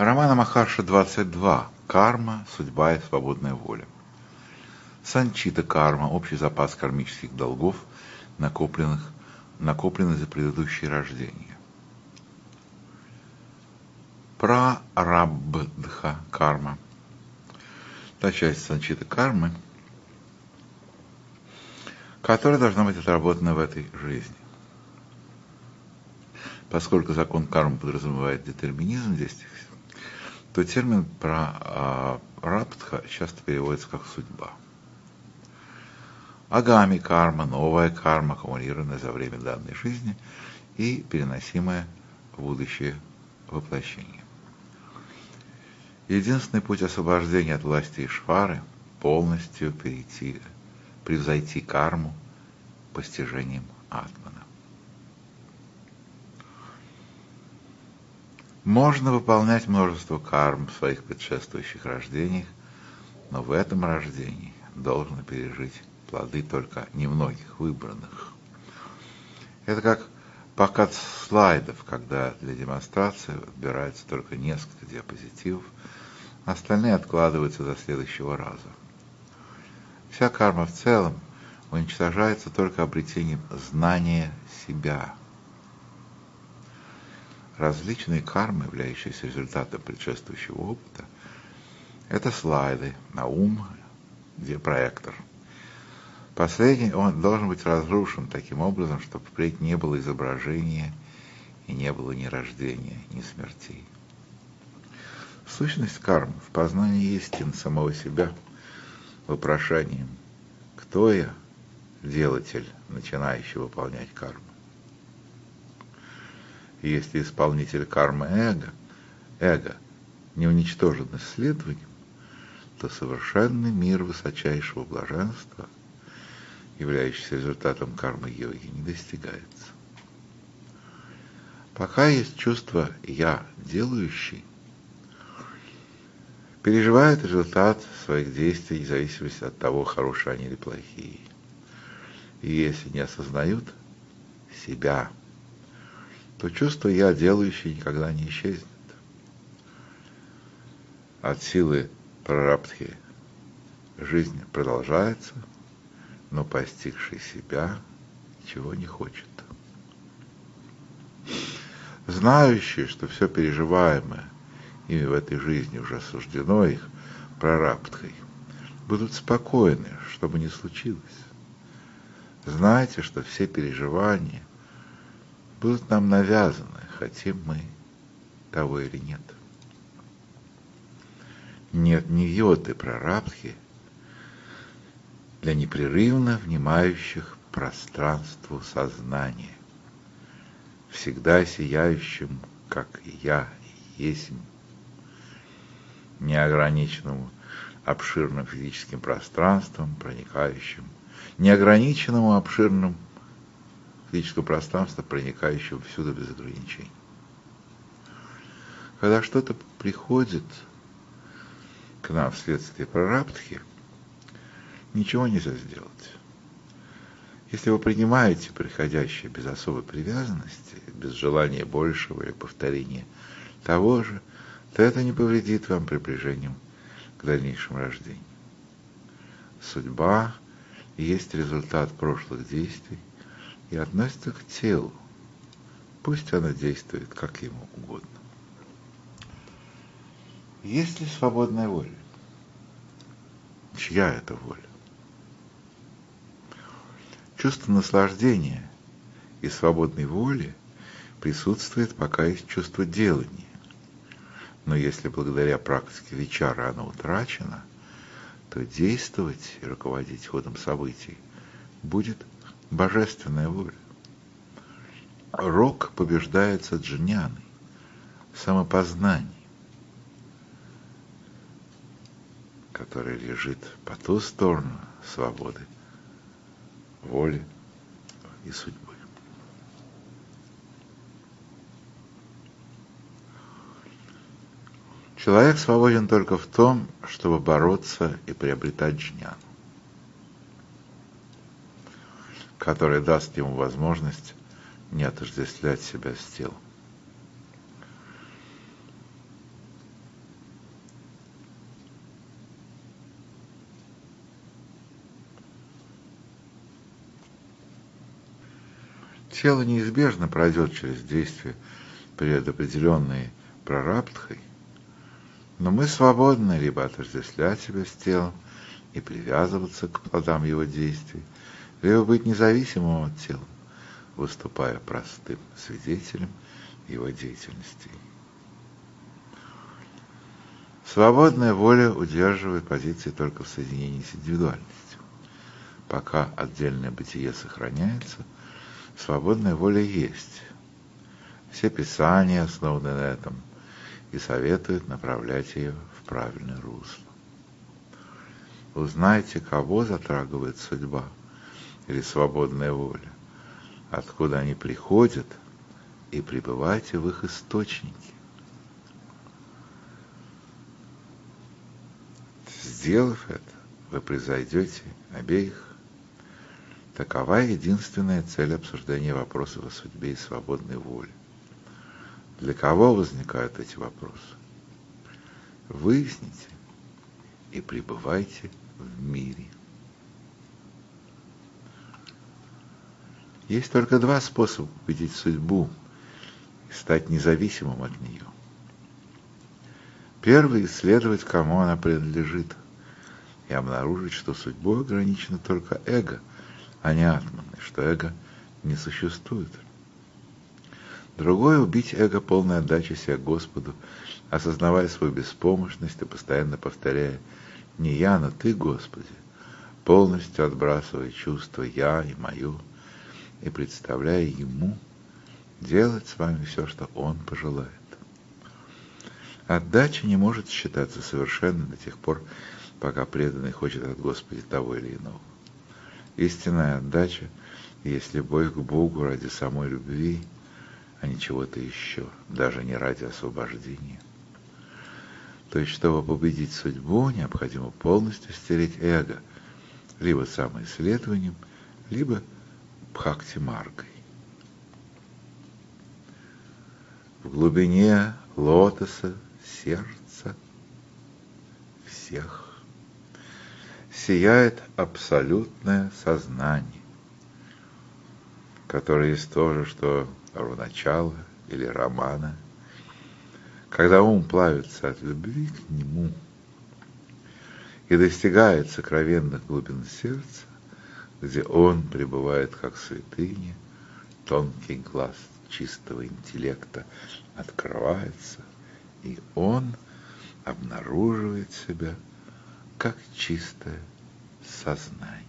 Романа Махарша 22. Карма, судьба и свободная воля. Санчита карма, общий запас кармических долгов, накопленных, накопленных за предыдущие рождения. Прарабдха карма. Та часть санчита кармы, которая должна быть отработана в этой жизни. Поскольку закон кармы подразумевает детерминизм действий, то термин про а, раптха часто переводится как судьба. Агами карма, новая карма, аккумулированная за время данной жизни и переносимая в будущее воплощение. Единственный путь освобождения от власти Ишвары – полностью перейти, превзойти карму постижением Атмана. Можно выполнять множество карм в своих предшествующих рождениях, но в этом рождении должно пережить плоды только немногих выбранных. Это как показ слайдов, когда для демонстрации отбирается только несколько диапозитивов, остальные откладываются до следующего раза. Вся карма в целом уничтожается только обретением знания себя – Различные кармы, являющиеся результатом предшествующего опыта, это слайды на ум, где проектор. Последний он должен быть разрушен таким образом, чтобы впредь не было изображения и не было ни рождения, ни смертей. Сущность кармы в познании истин самого себя, вопрошанием «Кто я?» делатель, начинающий выполнять карму если исполнитель кармы эго, эго не уничтожен исследованием, то совершенный мир высочайшего блаженства, являющийся результатом кармы йоги, не достигается. Пока есть чувство «я делающий», переживает результат своих действий в зависимости от того, хорошие они или плохие. И если не осознают себя то чувство «я делающий» никогда не исчезнет. От силы прарабдхи жизнь продолжается, но постигший себя ничего не хочет. Знающие, что все переживаемое ими в этой жизни уже осуждено их прарабдхой, будут спокойны, что бы ни случилось. Знайте, что все переживания будут нам навязаны, хотим мы того или нет. Нет ни йоты прарабдхи для непрерывно внимающих пространству сознания, всегда сияющим, как я есть, неограниченному обширным физическим пространством, проникающим, неограниченному обширным физического пространства, проникающего всюду без ограничений. Когда что-то приходит к нам вследствие прарабдхи, ничего нельзя сделать. Если вы принимаете приходящее без особой привязанности, без желания большего или повторения того же, то это не повредит вам приближением к дальнейшему рождению. Судьба есть результат прошлых действий, и относится к телу. Пусть оно действует как ему угодно. Есть ли свободная воля? Чья это воля? Чувство наслаждения и свободной воли присутствует, пока есть чувство делания. Но если благодаря практике вечера оно утрачено, то действовать и руководить ходом событий будет божественная воля. Рок побеждается джняной, самопознанием, которое лежит по ту сторону свободы, воли и судьбы. Человек свободен только в том, чтобы бороться и приобретать джняну. которое даст ему возможность не отождествлять себя с телом. Тело неизбежно пройдет через действие предопределенные прарабдхой, но мы свободны либо отождествлять себя с телом и привязываться к плодам его действий – либо быть независимым от тела, выступая простым свидетелем его деятельности. Свободная воля удерживает позиции только в соединении с индивидуальностью. Пока отдельное бытие сохраняется, свободная воля есть. Все писания основаны на этом и советуют направлять ее в правильное русло. Узнайте, кого затрагивает судьба или свободная воля, откуда они приходят, и пребывайте в их источнике. Сделав это, вы произойдете обеих. Такова единственная цель обсуждения вопросов о судьбе и свободной воле. Для кого возникают эти вопросы? Выясните и пребывайте в мире. Есть только два способа победить судьбу и стать независимым от нее. Первый – исследовать, кому она принадлежит – и обнаружить, что судьбой ограничено только эго, а не атман, и что эго не существует. Другое – убить эго полной отдачи себя Господу, осознавая свою беспомощность и постоянно повторяя «не я, но ты, Господи», полностью отбрасывая чувство «я» и «мое», и представляя Ему делать с вами все, что Он пожелает. Отдача не может считаться совершенной до тех пор, пока преданный хочет от Господи того или иного. Истинная отдача есть любовь к Богу ради самой любви, а не чего-то еще, даже не ради освобождения. То есть, чтобы победить судьбу, необходимо полностью стереть эго, либо самоисследованием, либо бхакти-маргой. В глубине лотоса сердца всех сияет абсолютное сознание, которое есть то же, что равначало или романа, когда ум плавится от любви к нему и достигает сокровенных глубин сердца, где он пребывает как святыня, тонкий глаз чистого интеллекта открывается, и он обнаруживает себя как чистое сознание.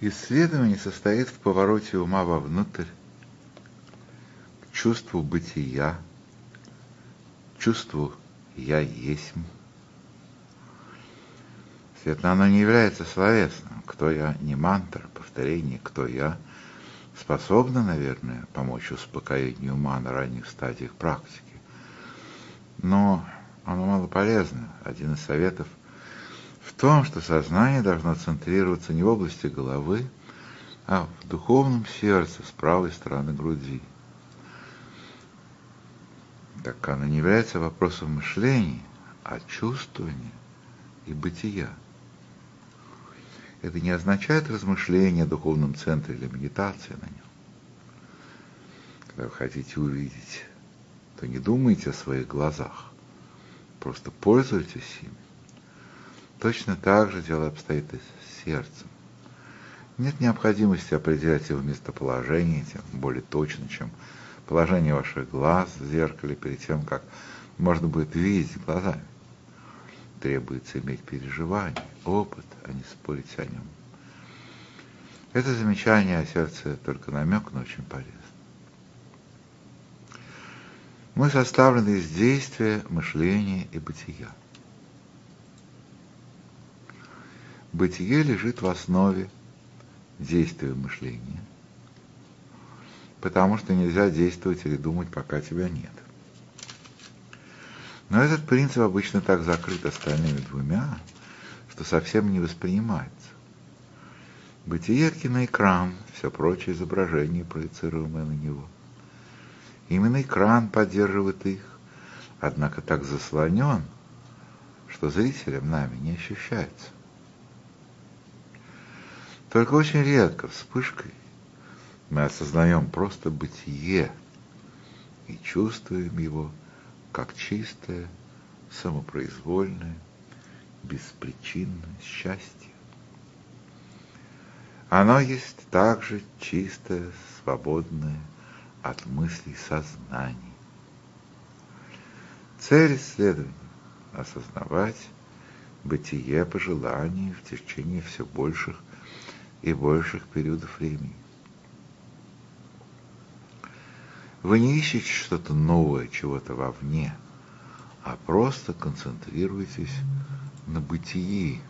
Исследование состоит в повороте ума вовнутрь, к чувству бытия, чувству «я есть». Следовательно, оно не является словесным. Кто я, не мантра, повторение «кто я» способно, наверное, помочь успокоению ума на ранних стадиях практики. Но оно мало полезно. Один из советов – в том, что сознание должно центрироваться не в области головы, а в духовном сердце с правой стороны груди. Так оно не является вопросом мышления, а чувствования и бытия. Это не означает размышление о духовном центре или медитация на нем. Когда вы хотите увидеть, то не думайте о своих глазах, просто пользуйтесь ими Точно так же дело обстоит и с сердцем. Нет необходимости определять его местоположение тем более точно, чем положение ваших глаз в зеркале перед тем, как можно будет видеть глазами. Требуется иметь переживание, опыт, а не спорить о нем. Это замечание о сердце только намек, но очень полезно. Мы составлены из действия, мышления и бытия. Бытие лежит в основе действия мышления, потому что нельзя действовать или думать, пока тебя нет. Но этот принцип обычно так закрыт остальными двумя, что совсем не воспринимается. Бытие – киноэкран, все прочее изображение, проецируемое на него. Именно экран поддерживает их, однако так заслонен, что зрителям нами не ощущается. Только очень редко вспышкой Мы осознаем просто бытие и чувствуем его как чистое, самопроизвольное, беспричинное счастье. Оно есть также чистое, свободное от мыслей сознание. Цель исследования – осознавать бытие по желанию в течение все больших и больших периодов времени. Вы не ищете что-то новое, чего-то вовне, а просто концентрируетесь на бытии,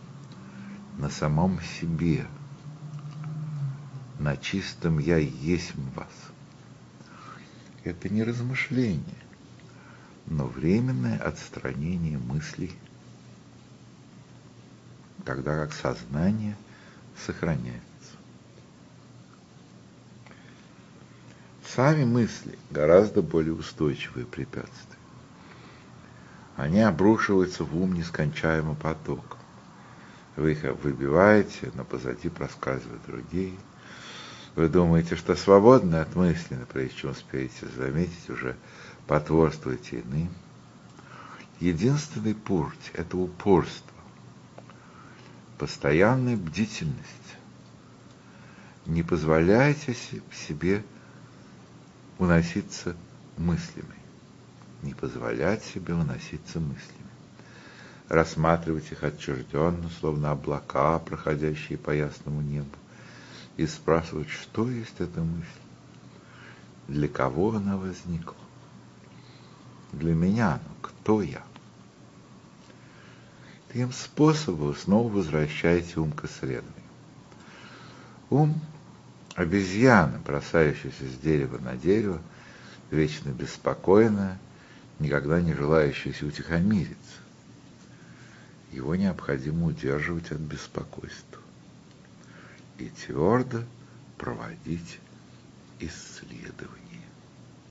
на самом себе, на чистом «я есть вас». Это не размышление, но временное отстранение мыслей, тогда как сознание сохраняется. Сами мысли гораздо более устойчивые препятствия. Они обрушиваются в ум нескончаемым потоком. Вы их выбиваете, но позади проскальзывают другие. Вы думаете, что свободны от мысли, но прежде чем успеете заметить, уже потворствуете иным. Единственный путь – это упорство, постоянная бдительность. Не позволяйте себе уноситься мыслями, не позволять себе уноситься мыслями, рассматривать их отчужденно, словно облака, проходящие по ясному небу, и спрашивать, что есть эта мысль, для кого она возникла, для меня, но кто я. Таким способом снова возвращаете ум к исследованию. Ум Обезьяна, бросающаяся с дерева на дерево, вечно беспокойная, никогда не желающаяся утихомириться. Его необходимо удерживать от беспокойства и твердо проводить исследования.